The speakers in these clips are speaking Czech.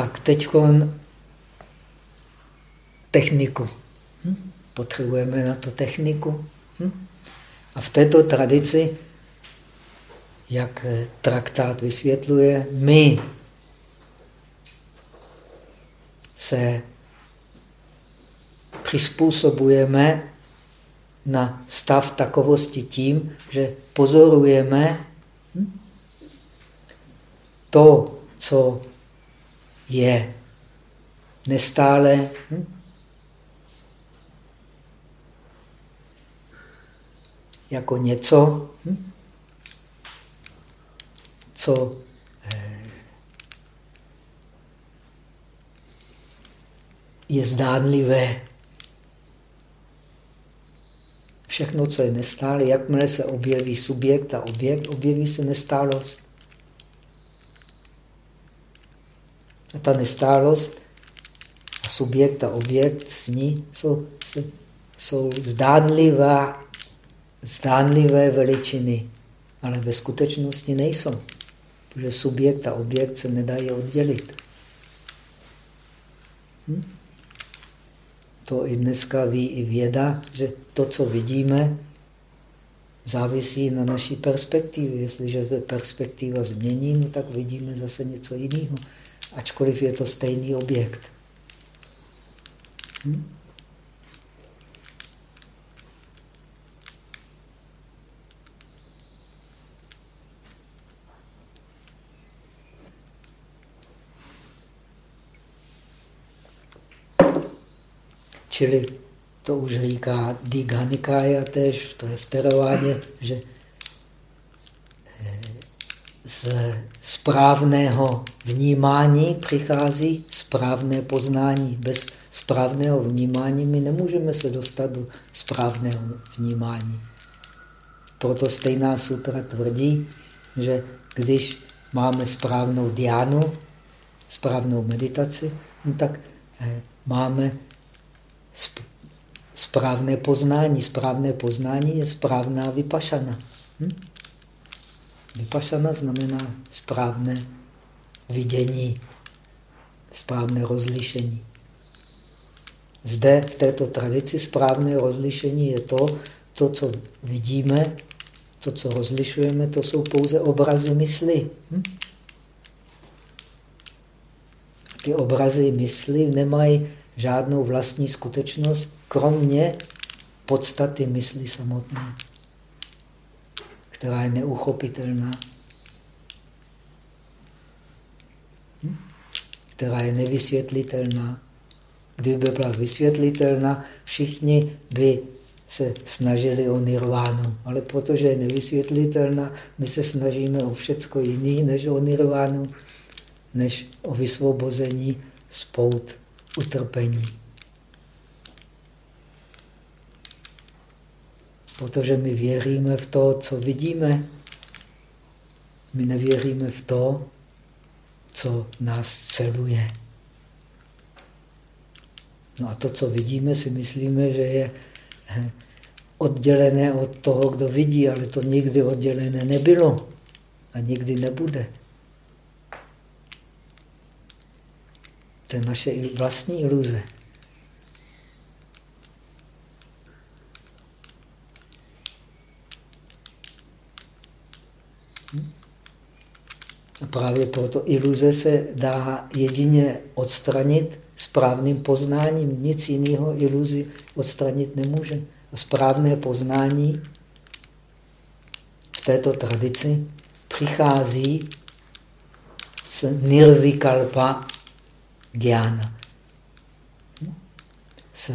Tak teď techniku. Hm? Potřebujeme na to techniku. Hm? A v této tradici, jak traktát vysvětluje, my se přizpůsobujeme na stav takovosti tím, že pozorujeme hm, to, co je nestále, hm, jako něco, hm, co eh, je zdánlivé. Všechno, co je nestále, jakmile se objeví subjekt a objekt, objeví se nestálost. A ta nestálost a subjekt a objekt s ní jsou, jsou zdánlivá, zdánlivé veličiny, ale ve skutečnosti nejsou, protože subjekt a objekt se nedají oddělit. Hm? To i dneska ví i věda, že to, co vidíme, závisí na naší perspektivě. Jestliže perspektiva změní, no tak vidíme zase něco jiného, ačkoliv je to stejný objekt. Hm? Čili to už říká Digha tež, to je v Teravádě, že z správného vnímání přichází správné poznání. Bez správného vnímání my nemůžeme se dostat do správného vnímání. Proto stejná sutra tvrdí, že když máme správnou diánu, správnou meditaci, no tak eh, máme správné poznání. Správné poznání je správná vypašana. Hm? Vypašana znamená správné vidění, správné rozlišení. Zde v této tradici správné rozlišení je to, to, co vidíme, to, co rozlišujeme, to jsou pouze obrazy mysli. Hm? Ty obrazy mysli nemají žádnou vlastní skutečnost, kromě podstaty mysli samotné, která je neuchopitelná, hm? která je nevysvětlitelná. Kdyby byla vysvětlitelná, všichni by se snažili o nirvánu. Ale protože je nevysvětlitelná, my se snažíme o všecko jiné než o nirvánu, než o vysvobození spout utrpení. Protože my věříme v to, co vidíme. My nevěříme v to, co nás celuje. No a to, co vidíme, si myslíme, že je eh, oddělené od toho, kdo vidí, ale to nikdy oddělené nebylo a nikdy nebude. To je naše vlastní iluze. Právě proto iluze se dá jedině odstranit správným poznáním. Nic jiného iluzi odstranit nemůže. A správné poznání v této tradici přichází z nirvikalpa Giana. S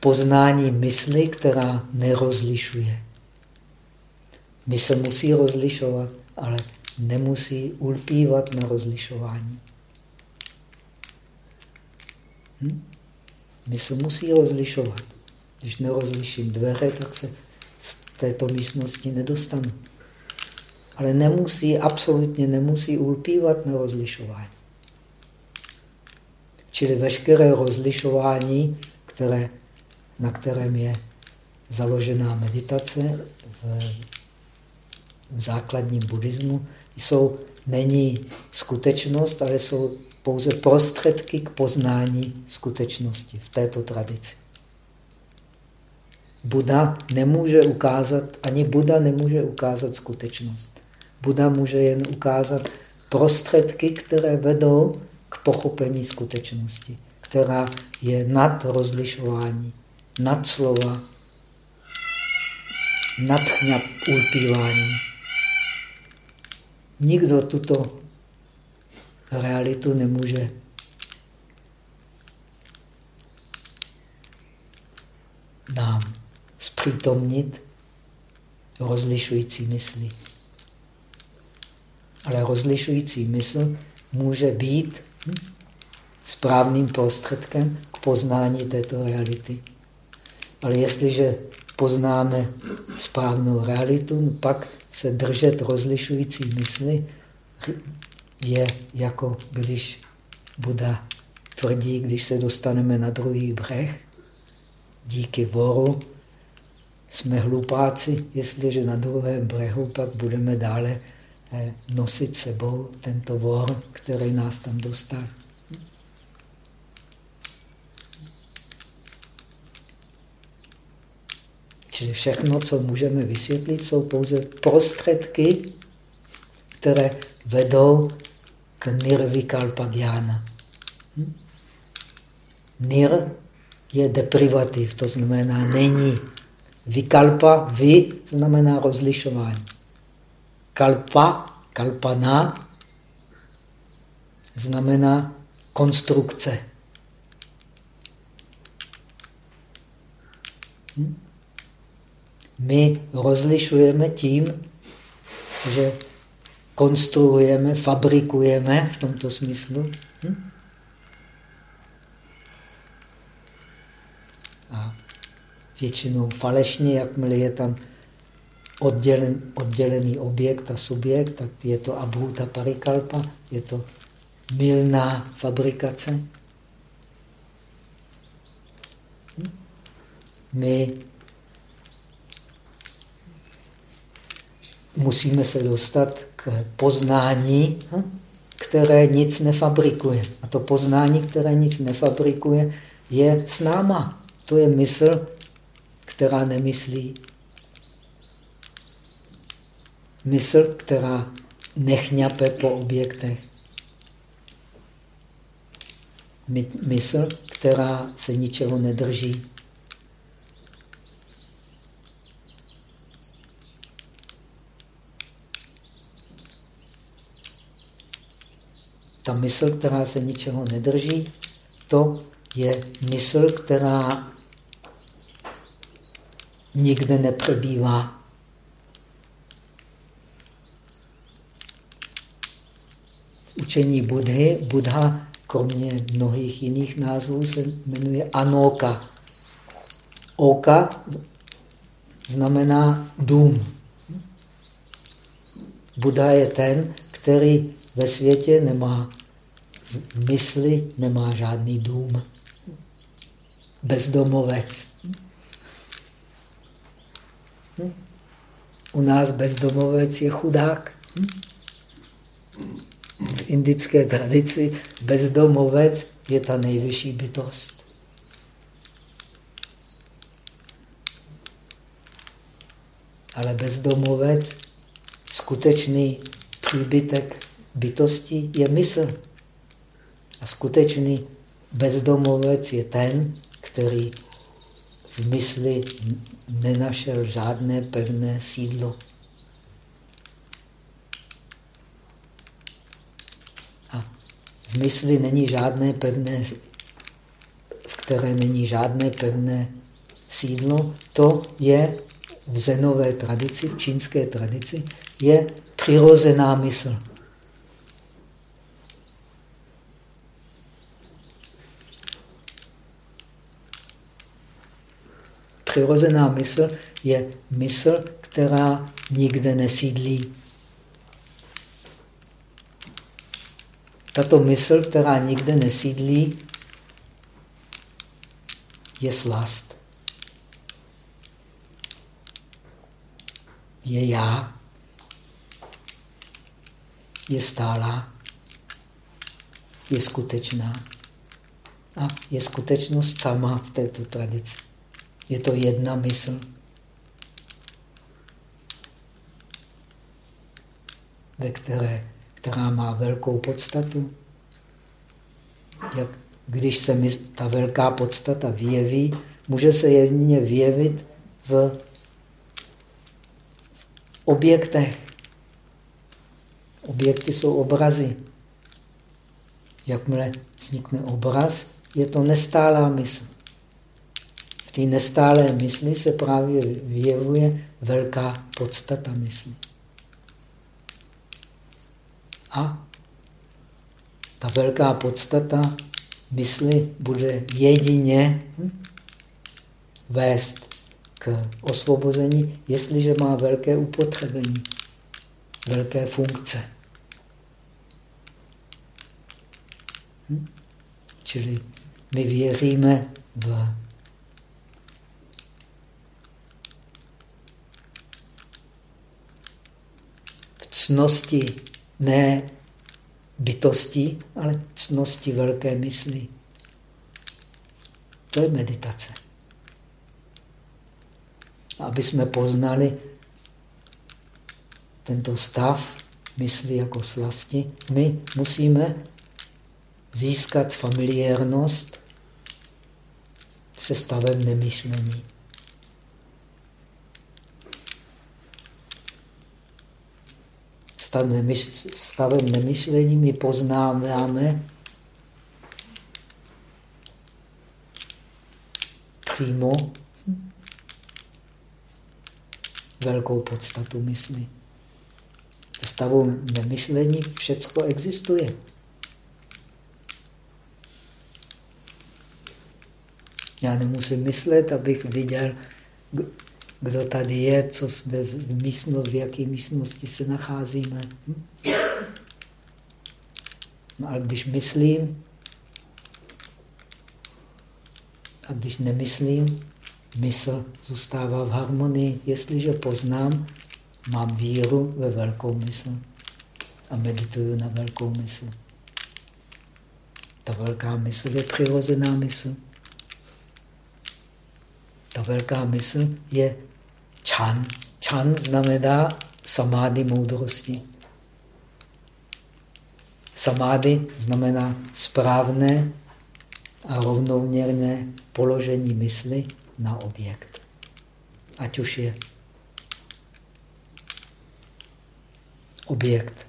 poznání mysli, která nerozlišuje. Mysl musí rozlišovat, ale nemusí ulpívat na rozlišování. Hm? Mysl musí rozlišovat. Když nerozliším dveře, tak se z této místnosti nedostanu. Ale nemusí, absolutně nemusí ulpívat na rozlišování. Čili veškeré rozlišování, které, na kterém je založená meditace v, v základním buddhismu, jsou, není skutečnost, ale jsou pouze prostředky k poznání skutečnosti v této tradici. Buda nemůže ukázat, ani Buda nemůže ukázat skutečnost. Buda může jen ukázat prostředky, které vedou k pochopení skutečnosti, která je nad rozlišování, nad slova, nad ulpívání. Nikdo tuto realitu nemůže nám zpřítomnit rozlišující mysli. Ale rozlišující mysl může být správným prostředkem k poznání této reality. Ale jestliže poznáme správnou realitu, no pak se držet rozlišující mysli je jako když Buda tvrdí, když se dostaneme na druhý břeh, díky voru jsme hlupáci, jestliže na druhém břehu pak budeme dále eh, nosit sebou tento vor, který nás tam dostal. Čili všechno, co můžeme vysvětlit, jsou pouze prostředky, které vedou k nirvikalpa gyana. Hm? Nir je deprivativ, to znamená není. Vikalpa, vy, znamená rozlišování. Kalpa, kalpana, znamená konstrukce. Hm? My rozlišujeme tím, že konstruujeme, fabrikujeme v tomto smyslu. Hm? A většinou falešně, jakmile je tam oddělen, oddělený objekt a subjekt, tak je to abhuta parikalpa, je to milná fabrikace. Hm? My musíme se dostat k poznání, hm, které nic nefabrikuje. A to poznání, které nic nefabrikuje, je s náma. To je mysl, která nemyslí. Mysl, která nechňape po objektech. Mysl, která se ničeho nedrží. Mysl, která se ničeho nedrží, to je mysl, která nikde nepřebývá. Učení Budhy, Buddha, kromě mnohých jiných názvů, se jmenuje Anoka. Oka znamená dům. Buddha je ten, který ve světě nemá v mysli, nemá žádný dům. Bezdomovec. U nás bezdomovec je chudák. V indické tradici bezdomovec je ta nejvyšší bytost. Ale bezdomovec, skutečný příbytek bytosti je mysl. A skutečný bezdomovec je ten, který v mysli nenašel žádné pevné sídlo. A v mysli není žádné pevné, v které není žádné pevné sídlo, to je v zenové tradici, v čínské tradici, je přirozená mysl. Přirozená mysl je mysl, která nikde nesídlí. Tato mysl, která nikde nesídlí, je slast. Je já. Je stálá. je skutečná. A je skutečnost sama v této tradici. Je to jedna mysl. Ve které, která má velkou podstatu. Jak, když se ta velká podstata vyjeví, může se jedině vyjevit v objektech. Objekty jsou obrazy. Jakmile vznikne obraz, je to nestálá mysl. Té nestálé mysli se právě vyjevuje velká podstata mysli. A ta velká podstata mysli bude jedině hm, vést k osvobození, jestliže má velké upotřebení, velké funkce. Hm? Čili my věříme v cnosti ne bytosti, ale cnosti velké mysli. To je meditace. Aby jsme poznali tento stav mysli jako slasti, my musíme získat familiérnost se stavem nemyšlení. Stav stavem nemyšlení my poznáváme přímo velkou podstatu mysli. V stavu nemyšlení všecko existuje. Já nemusím myslet, abych viděl, kdo tady je, co jsme v místnosti, v jaké místnosti se nacházíme. Hm? No ale když myslím, a když nemyslím, mysl zůstává v harmonii. Jestliže poznám, mám víru ve velkou mysl a medituju na velkou mysl. Ta velká mysl je přirozená mysl. Ta velká mysl je čan. Čan znamená samády moudrosti. Samády znamená správné a rovnoměrné položení mysli na objekt. Ať už je objekt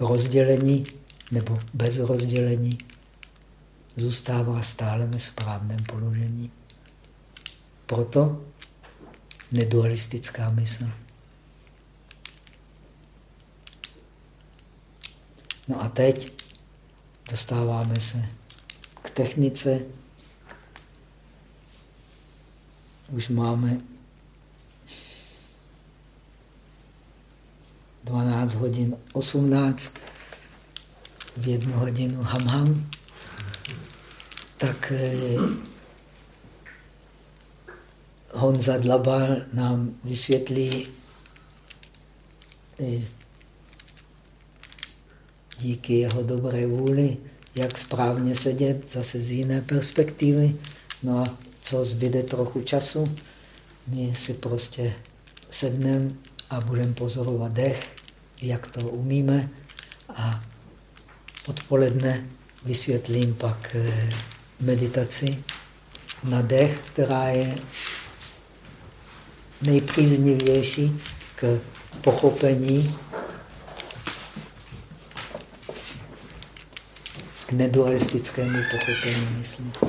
rozdělení nebo bez rozdělení, zůstává stále ve správném položení. Proto nedualistická mysl. No a teď dostáváme se k technice. Už máme 12 hodin 18, v jednu hodinu ham-ham, tak eh, Honza Dlabal nám vysvětlí eh, díky jeho dobré vůli, jak správně sedět, zase z jiné perspektivy. No a co zbyde trochu času, my si prostě sedneme a budeme pozorovat dech, jak to umíme. A odpoledne vysvětlím pak eh, meditaci na dech, která je nejpříznivější k pochopení, k nedualistickému pochopení mysli.